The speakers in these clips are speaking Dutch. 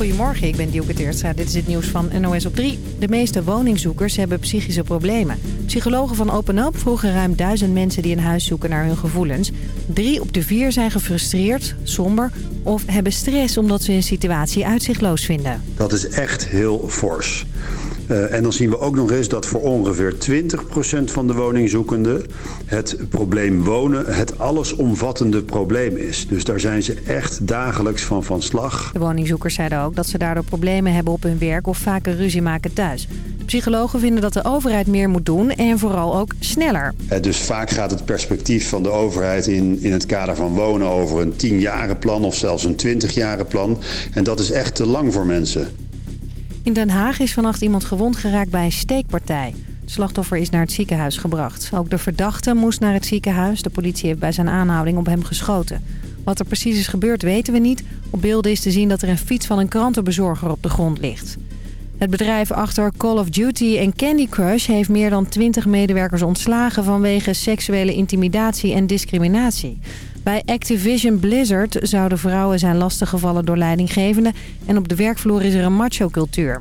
Goedemorgen, ik ben Dielke Teertstra. Dit is het nieuws van NOS op 3. De meeste woningzoekers hebben psychische problemen. Psychologen van Open Up vroegen ruim duizend mensen die een huis zoeken naar hun gevoelens. Drie op de vier zijn gefrustreerd, somber of hebben stress omdat ze een situatie uitzichtloos vinden. Dat is echt heel fors. Uh, en dan zien we ook nog eens dat voor ongeveer 20% van de woningzoekenden... het probleem wonen het allesomvattende probleem is. Dus daar zijn ze echt dagelijks van van slag. De woningzoekers zeiden ook dat ze daardoor problemen hebben op hun werk... of vaker ruzie maken thuis. Psychologen vinden dat de overheid meer moet doen en vooral ook sneller. Uh, dus vaak gaat het perspectief van de overheid in, in het kader van wonen... over een 10 plan of zelfs een 20 plan. En dat is echt te lang voor mensen. In Den Haag is vannacht iemand gewond geraakt bij een steekpartij. Het slachtoffer is naar het ziekenhuis gebracht. Ook de verdachte moest naar het ziekenhuis. De politie heeft bij zijn aanhouding op hem geschoten. Wat er precies is gebeurd weten we niet. Op beelden is te zien dat er een fiets van een krantenbezorger op de grond ligt. Het bedrijf achter Call of Duty en Candy Crush heeft meer dan 20 medewerkers ontslagen vanwege seksuele intimidatie en discriminatie. Bij Activision Blizzard zouden vrouwen zijn lastiggevallen door leidinggevenden... en op de werkvloer is er een macho-cultuur.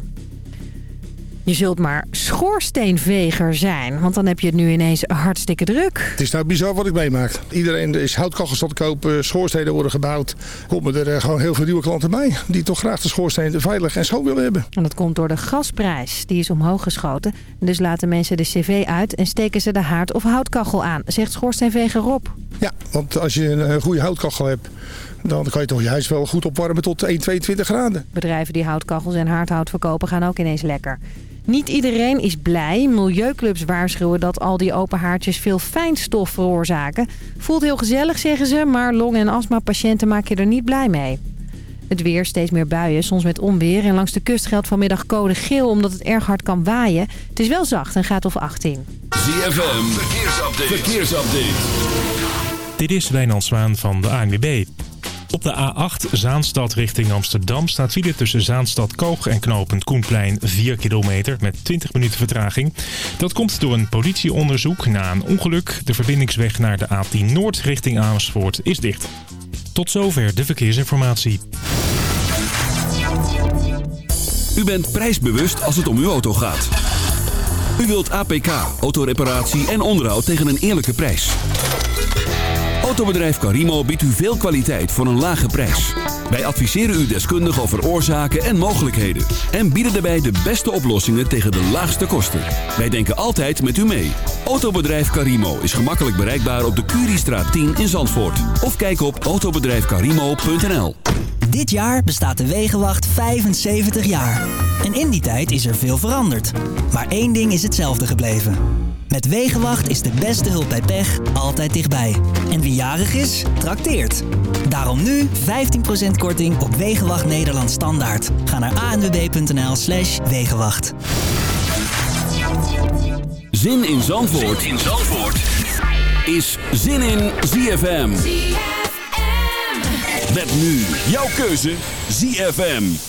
Je zult maar schoorsteenveger zijn, want dan heb je het nu ineens hartstikke druk. Het is nou bizar wat ik meemaak. Iedereen is houtkachels aan het kopen, schoorstenen worden gebouwd. Komen er eh, gewoon heel veel nieuwe klanten bij die toch graag de schoorsteen veilig en schoon willen hebben. En dat komt door de gasprijs, die is omhoog geschoten. Dus laten mensen de cv uit en steken ze de haard of houtkachel aan, zegt schoorsteenveger Rob. Ja, want als je een goede houtkachel hebt dan kan je toch je huis wel goed opwarmen tot 1, 22 graden. Bedrijven die houtkachels en haardhout verkopen gaan ook ineens lekker. Niet iedereen is blij. Milieuclubs waarschuwen dat al die open haartjes veel fijnstof veroorzaken. Voelt heel gezellig, zeggen ze, maar long- en astmapatiënten maak je er niet blij mee. Het weer, steeds meer buien, soms met onweer. En langs de kust geldt vanmiddag code geel omdat het erg hard kan waaien. Het is wel zacht en gaat of 18. ZFM, verkeersupdate. verkeersupdate. Dit is Wijnand Zwaan van de ANWB. Op de A8 Zaanstad richting Amsterdam staat file tussen Zaanstad Koog en knooppunt Koenplein 4 kilometer met 20 minuten vertraging. Dat komt door een politieonderzoek na een ongeluk. De verbindingsweg naar de A10 Noord richting Amersfoort is dicht. Tot zover de verkeersinformatie. U bent prijsbewust als het om uw auto gaat. U wilt APK, autoreparatie en onderhoud tegen een eerlijke prijs. Autobedrijf Carimo biedt u veel kwaliteit voor een lage prijs. Wij adviseren u deskundig over oorzaken en mogelijkheden. En bieden daarbij de beste oplossingen tegen de laagste kosten. Wij denken altijd met u mee. Autobedrijf Carimo is gemakkelijk bereikbaar op de Curiestraat 10 in Zandvoort. Of kijk op autobedrijfcarimo.nl Dit jaar bestaat de Wegenwacht 75 jaar. En in die tijd is er veel veranderd. Maar één ding is hetzelfde gebleven. Met Wegenwacht is de beste hulp bij pech altijd dichtbij. En wie jarig is, trakteert. Daarom nu 15% korting op Wegenwacht Nederland Standaard. Ga naar anwb.nl slash Wegenwacht. Zin in Zandvoort, zin in Zandvoort. is Zin in ZFM. ZFM. Met nu jouw keuze ZFM.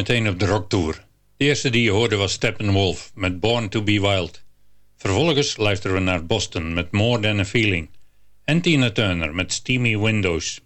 Meteen op de rocktour. De eerste die je hoorde was Steppenwolf met Born to be Wild. Vervolgens luisteren we naar Boston met More Than a Feeling. En Tina Turner met Steamy Windows.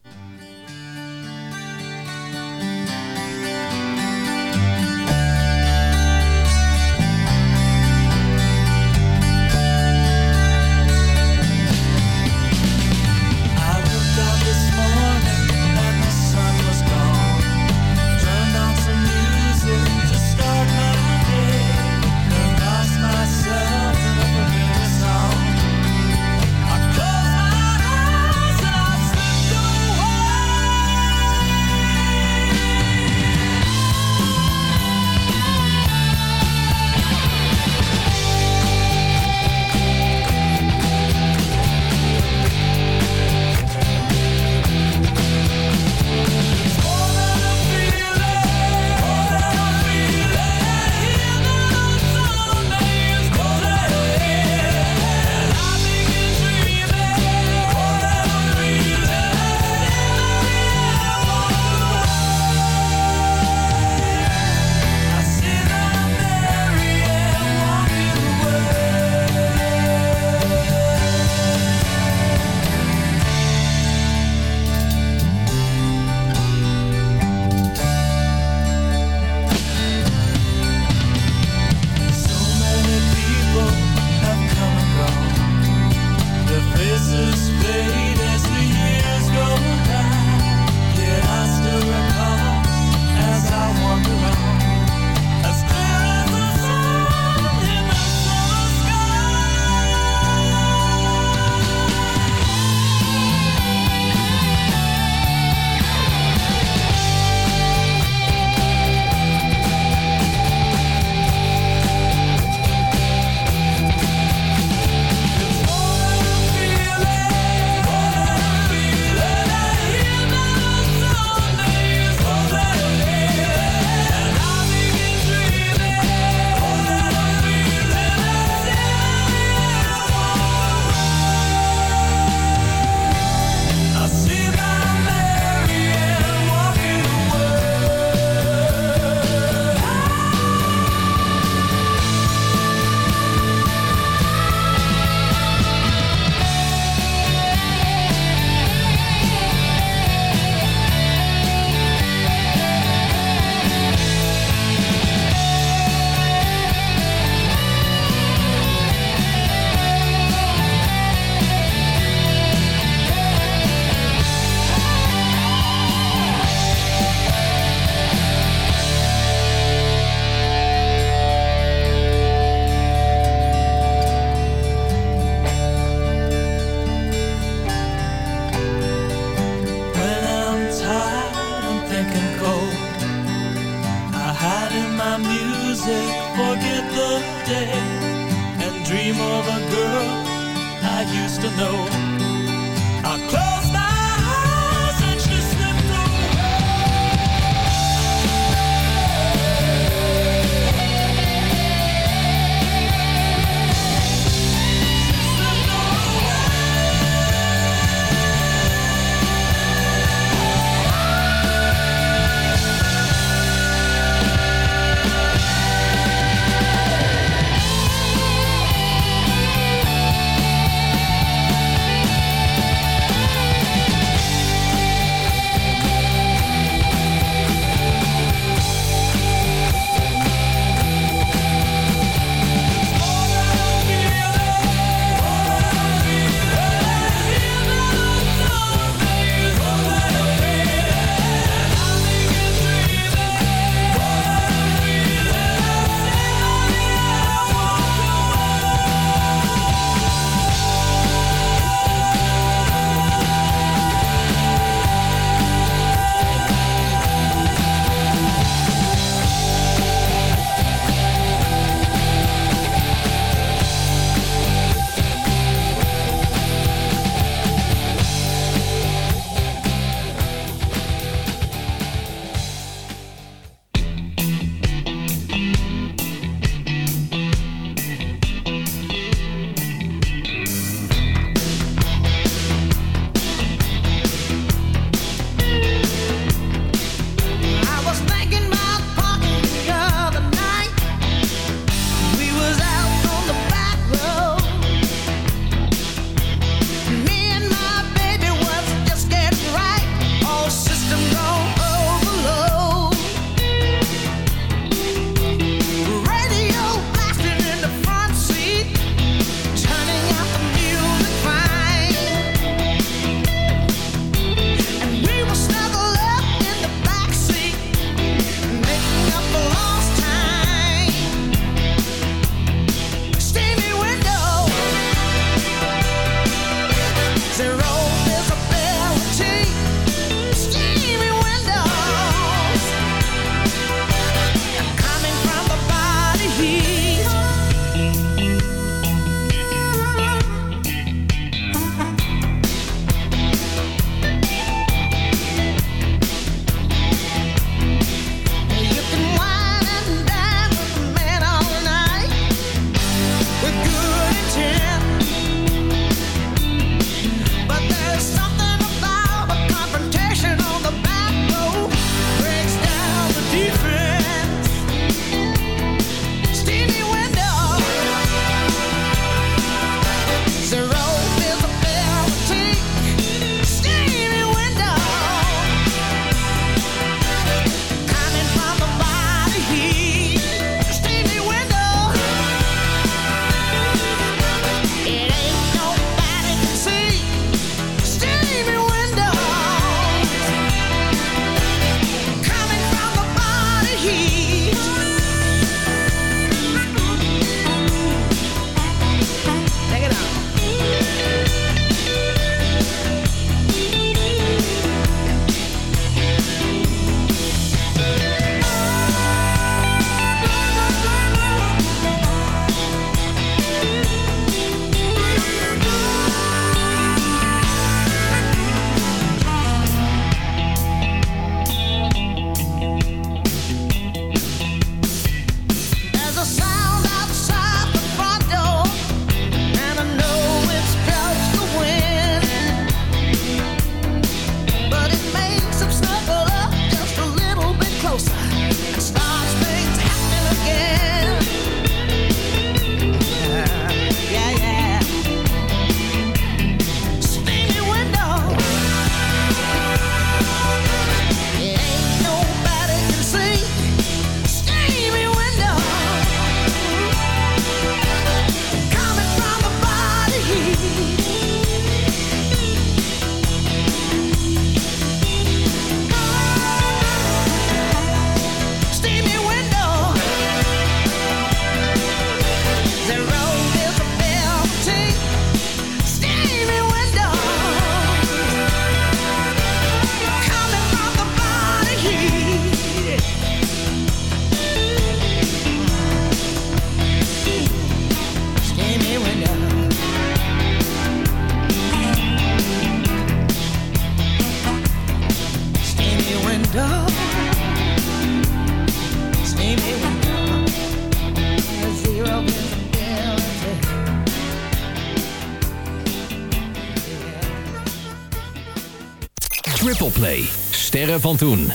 Van toen.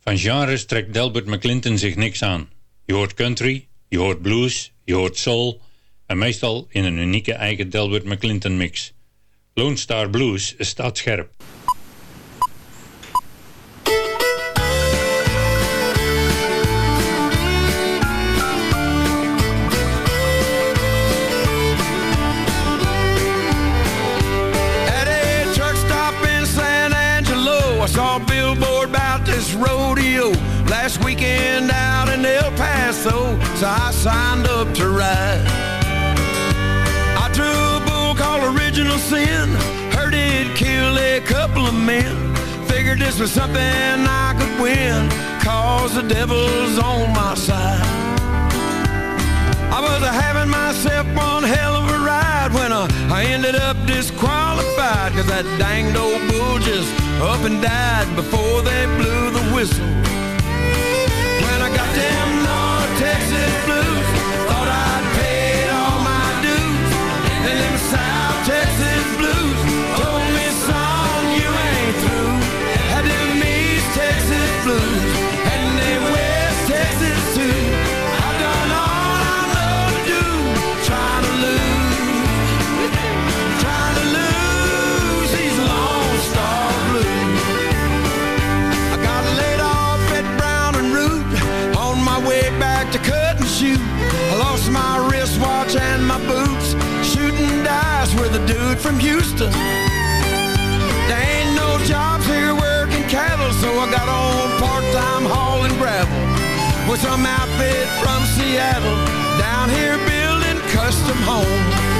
Van genres trekt Delbert McClinton zich niks aan. Je hoort country, je hoort blues, je hoort soul... en meestal in een unieke eigen Delbert McClinton mix. Lone Star Blues staat scherp. This rodeo last weekend out in El Paso, so I signed up to ride. I drew a bull called Original Sin, heard it kill a couple of men. Figured this was something I could win, cause the devil's on my side. I was having myself one hell of a ride when I, I ended up disqualified Cause that danged old bull just up and died before they blew the whistle There ain't no jobs here working cattle So I got on part-time hauling gravel With some outfit from Seattle. Down here building custom homes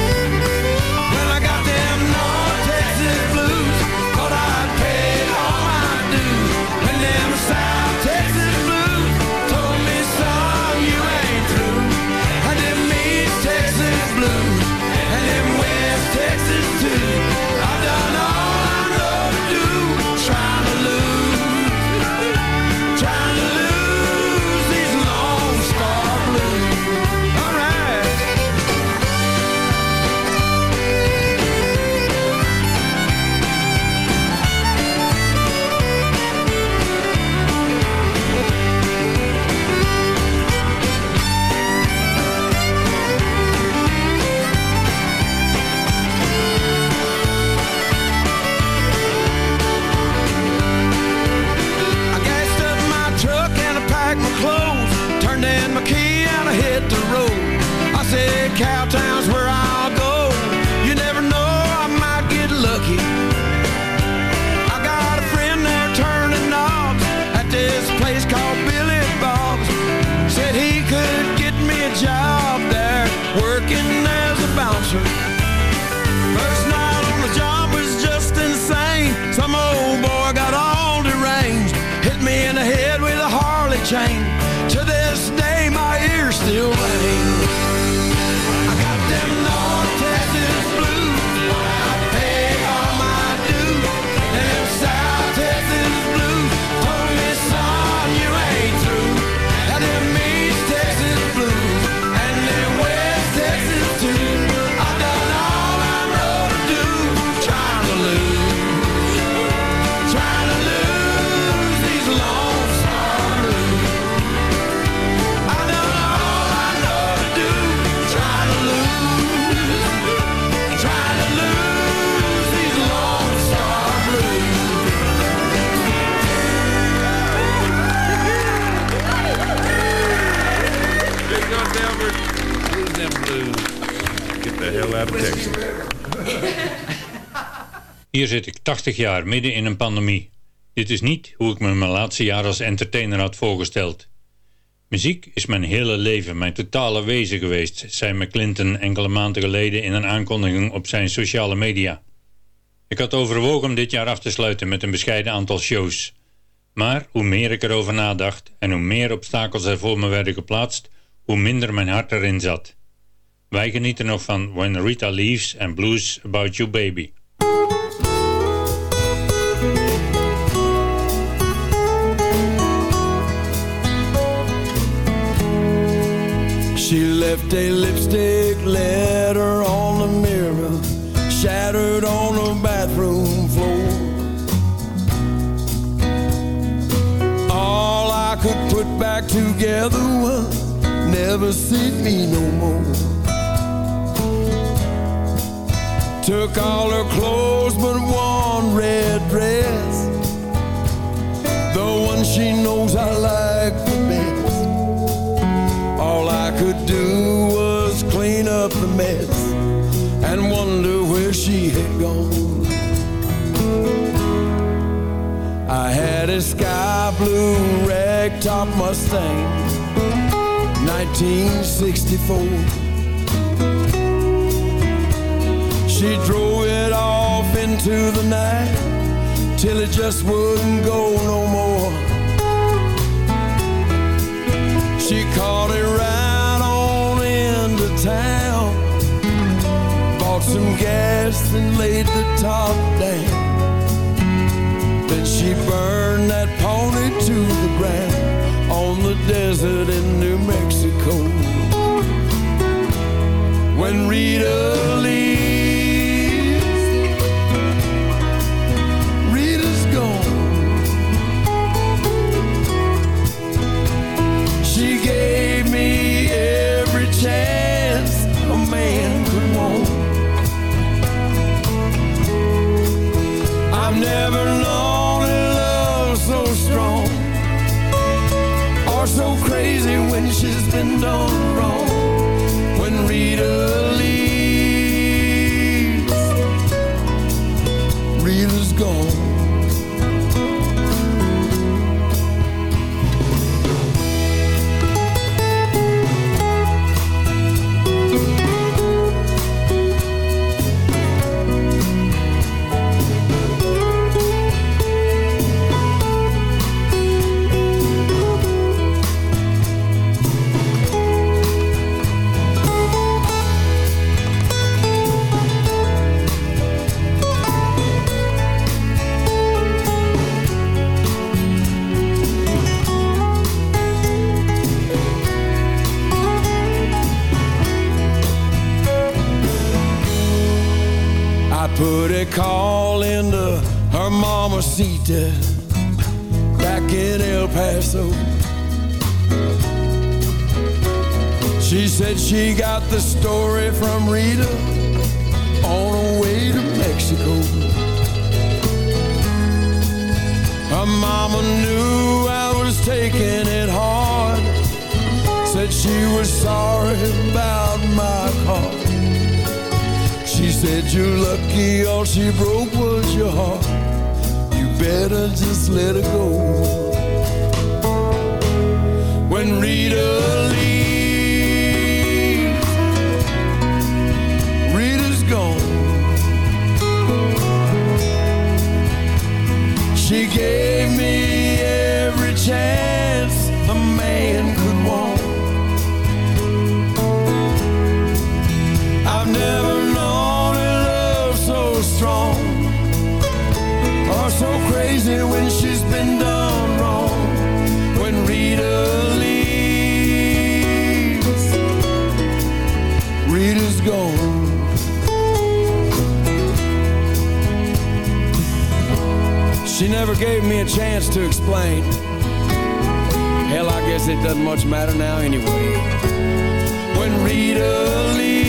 I said, Hier zit ik 80 jaar midden in een pandemie. Dit is niet hoe ik me mijn laatste jaar als entertainer had voorgesteld. Muziek is mijn hele leven, mijn totale wezen geweest, zei McClinton enkele maanden geleden in een aankondiging op zijn sociale media. Ik had overwogen om dit jaar af te sluiten met een bescheiden aantal shows. Maar hoe meer ik erover nadacht en hoe meer obstakels er voor me werden geplaatst, hoe minder mijn hart erin zat. Wij genieten nog van When Rita Leaves en Blues About You Baby. Left a lipstick letter on the mirror, shattered on the bathroom floor. All I could put back together was never see me no more. Took all her clothes but one red dress, the one she knows I like had a sky blue ragtop Mustang, 1964. She drove it off into the night till it just wouldn't go no more. She caught it right on into town, bought some gas and laid the top down. She burned that pony to the ground on the desert in New Mexico. When Rita leaves, crazy when she's been done wrong. When Rita leaves, Rita's gone. A chance to explain. Hell, I guess it doesn't much matter now anyway. When Rita leaves,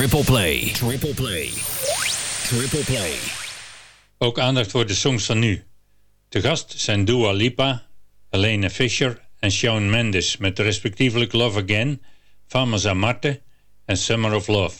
Triple Play. Triple Play. Triple Play. Ook aandacht voor de songs van nu. Te gast zijn Dua Lipa, Helene Fisher en Shawn Mendes met respectievelijk Love Again, Fama Marte en Summer of Love.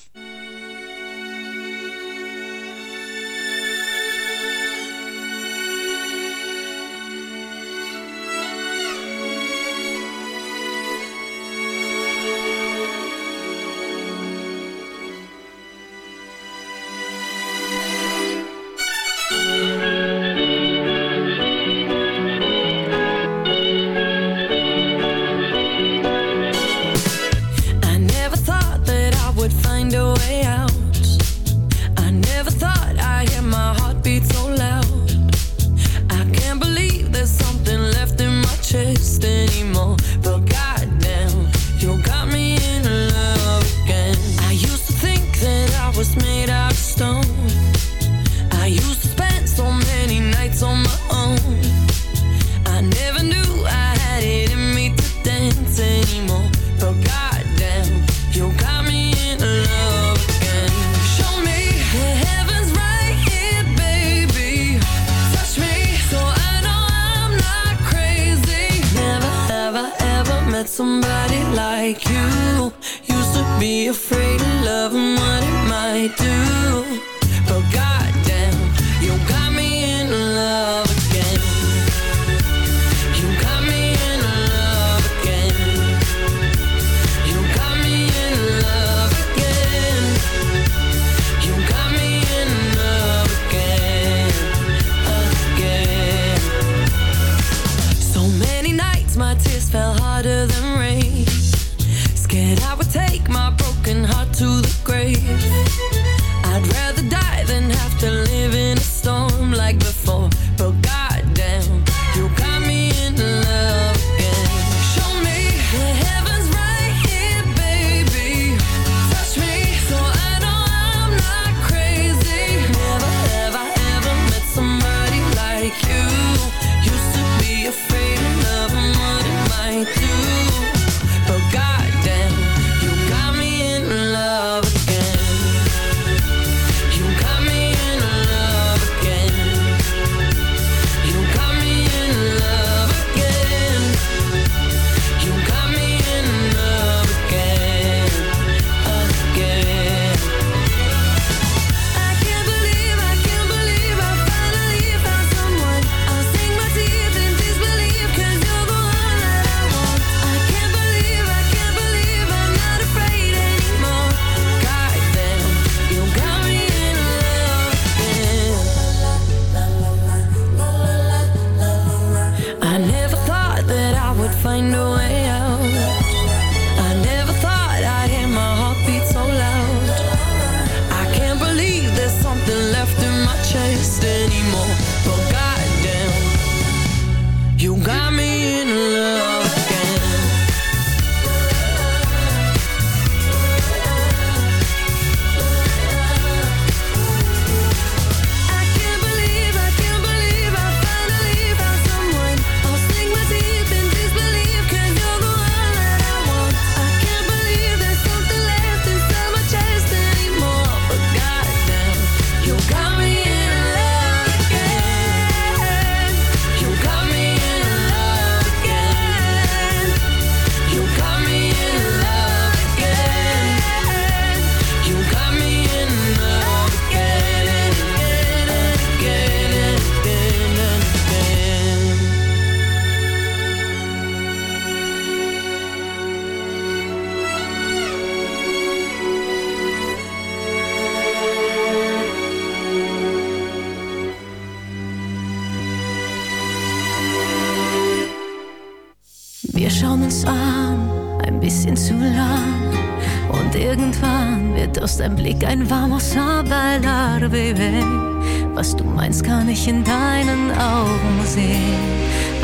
meins kann ich in deinen Augen sehen,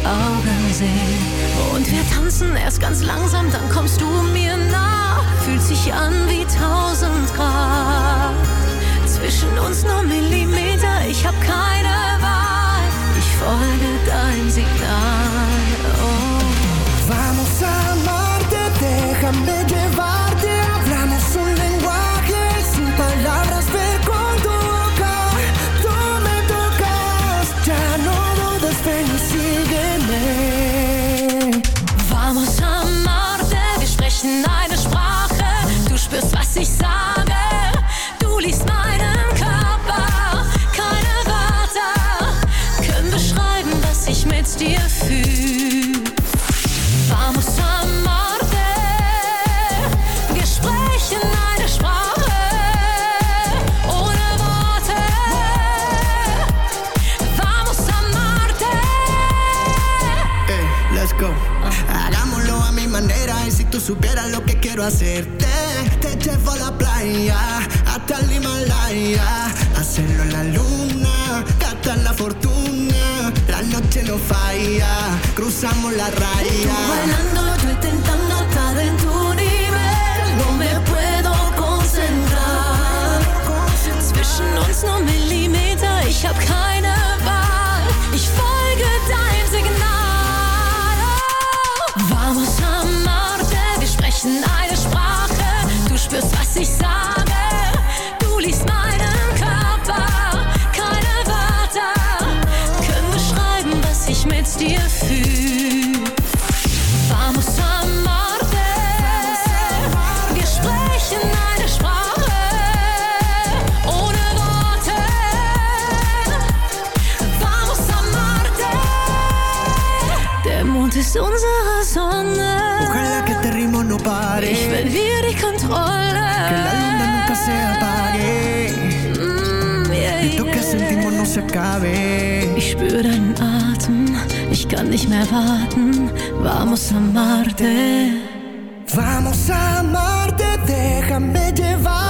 Augen sehen. Und wir tanzen erst ganz langsam, dann kommst du mir nah. Fühlt sich an wie tausend Grad. Zwischen uns nur Millimeter, ich hab keine Wahl. Ich folge dein Signal. Oh. Vamos a Marte, déjame llevar. quiero hacerte. Te llevo a la playa, hasta el Himalaya. Hacerlo en la luna, gastar la fortuna. La noche no falla, cruzamos la raya. Y tú bailando, yo intentando estar en tu nivel. No me puedo concentrar. Zwischen uns nur Party. Ich verliere die Kontrolle. Que la luna nunca se apague. Mm, yeah, yeah. Du que sentimos no se acabe. Ich spüre deinen Atem. Ich kann nicht mehr warten. Vamos a Marte. Vamos a Marte. Déjame llevar.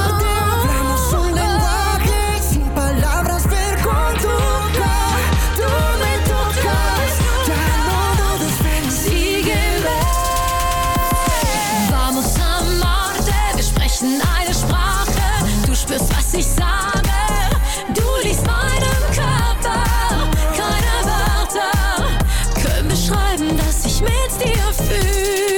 me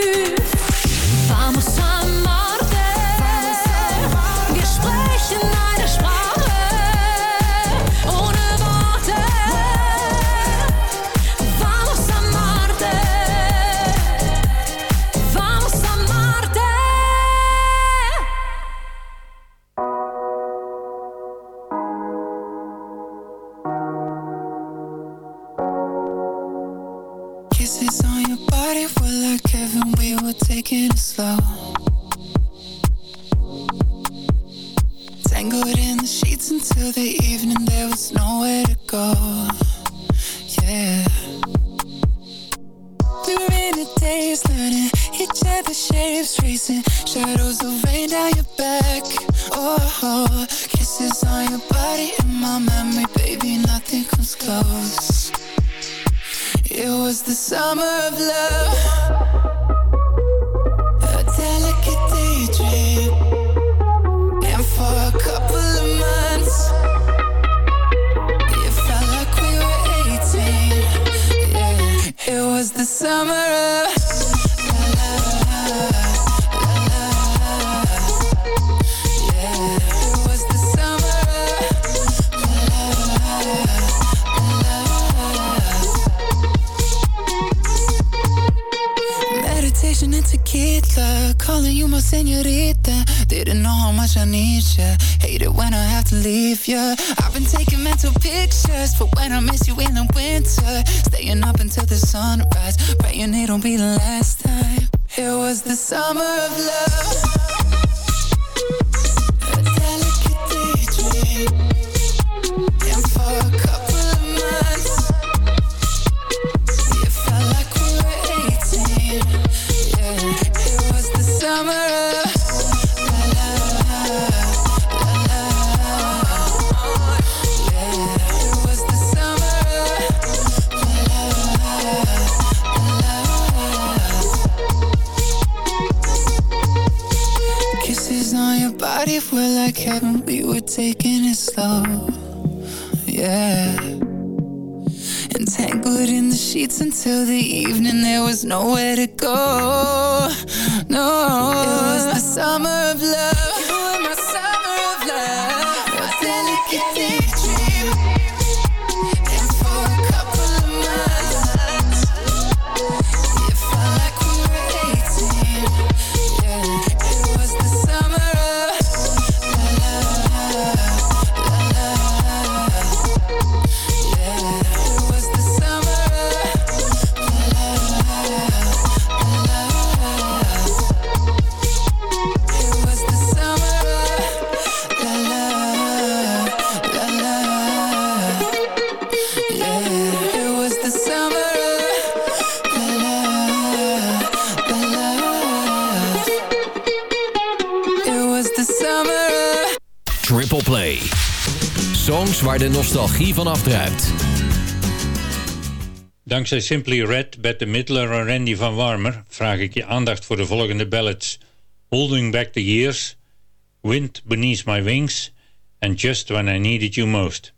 until the evening, there was nowhere to go. Waar de nostalgie van afdruipt. Dankzij Simply Red, Bette Midler en Randy van Warmer vraag ik je aandacht voor de volgende ballads. Holding Back the Years, Wind Beneath My Wings en Just When I Needed You Most.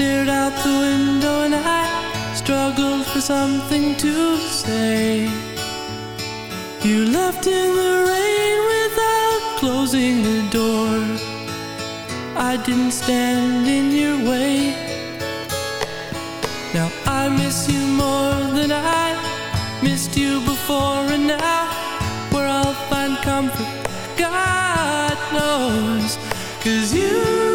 stared out the window and I struggled for something to say. You left in the rain without closing the door. I didn't stand in your way. Now I miss you more than I missed you before, and now where I'll find comfort, God knows. Cause you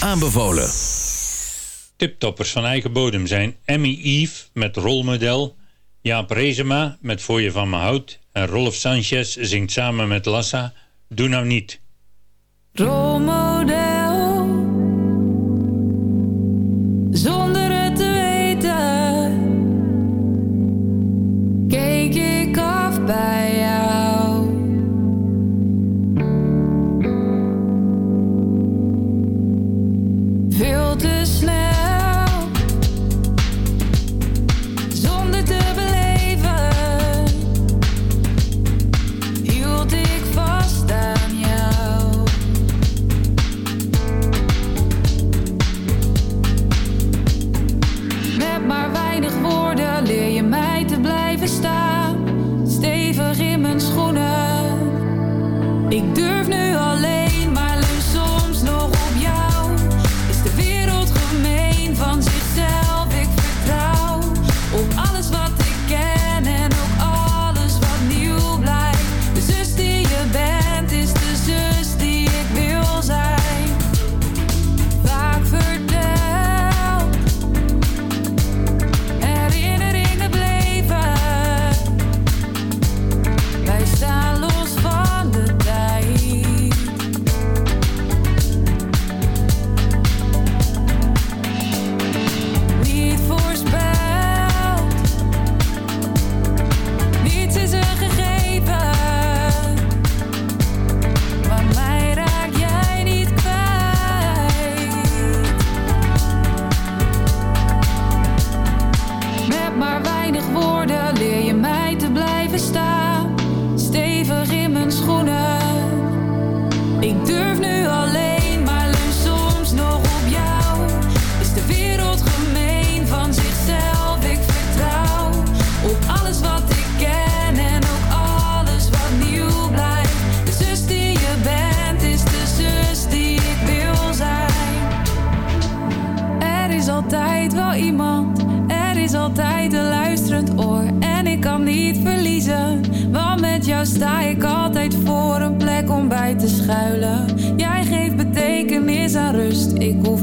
aanbevolen. Tiptoppers van eigen bodem zijn Emmy Eve met rolmodel, Jaap Rezema met Voor je van me Hout. en Rolf Sanchez zingt samen met Lassa Doe nou niet. Rolmodel Zon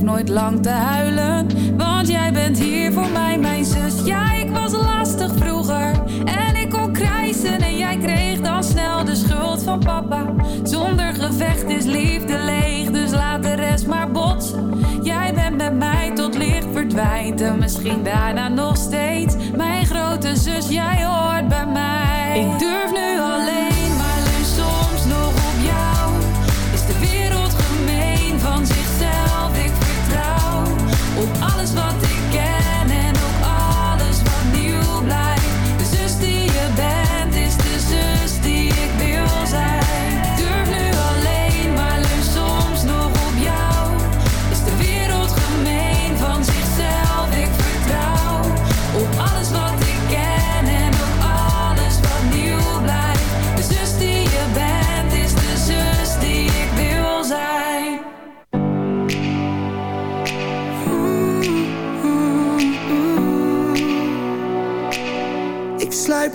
nooit lang te huilen. Want jij bent hier voor mij, mijn zus. Ja, ik was lastig vroeger. En ik kon krijsen en jij kreeg dan snel de schuld van papa. Zonder gevecht is liefde leeg, dus laat de rest maar botsen. Jij bent met mij tot licht verdwijnt en misschien daarna nog steeds. Mijn grote zus, jij hoort bij mij. Ik durf nu alleen.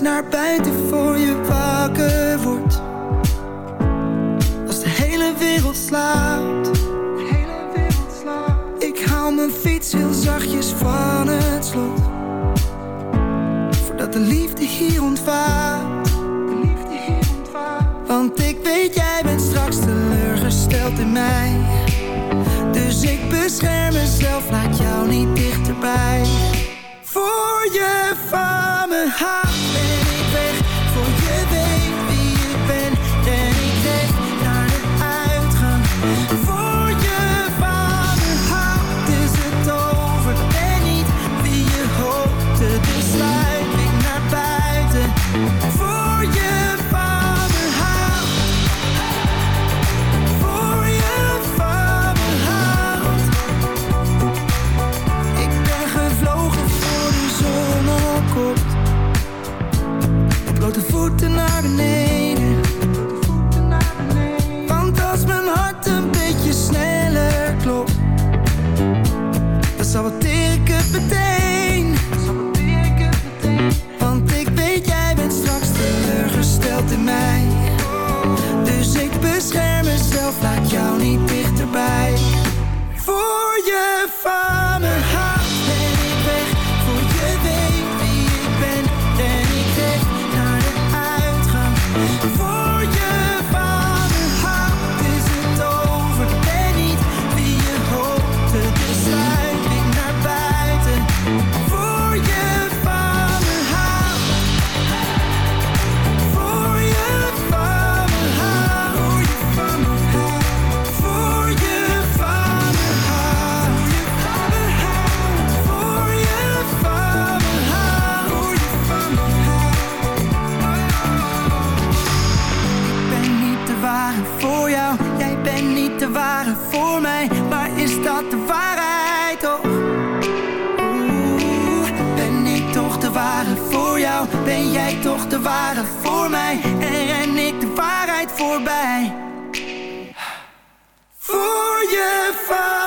naar buiten voor je wakker wordt. Als de hele wereld slaapt. De hele. Ik haal mijn fiets heel zachtjes van het slot. Voordat de liefde hier ontvaart. Liefde hier. Want ik weet jij bent straks teleurgesteld in mij. Dus ik bescherm mezelf, laat jou niet dichterbij. Voor je van far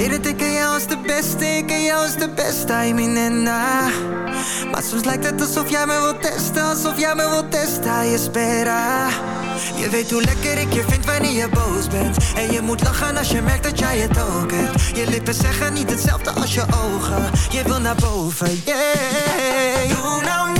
weet dat ik aan jou als de beste, ik aan jou is de beste, I mean en ah. Maar soms lijkt het alsof jij me wilt testen, alsof jij me wilt testen, je spera. Ah. Je weet hoe lekker ik je vind wanneer je boos bent. En je moet lachen als je merkt dat jij het ook hebt. Je lippen zeggen niet hetzelfde als je ogen. Je wil naar boven, yeah. Doe nou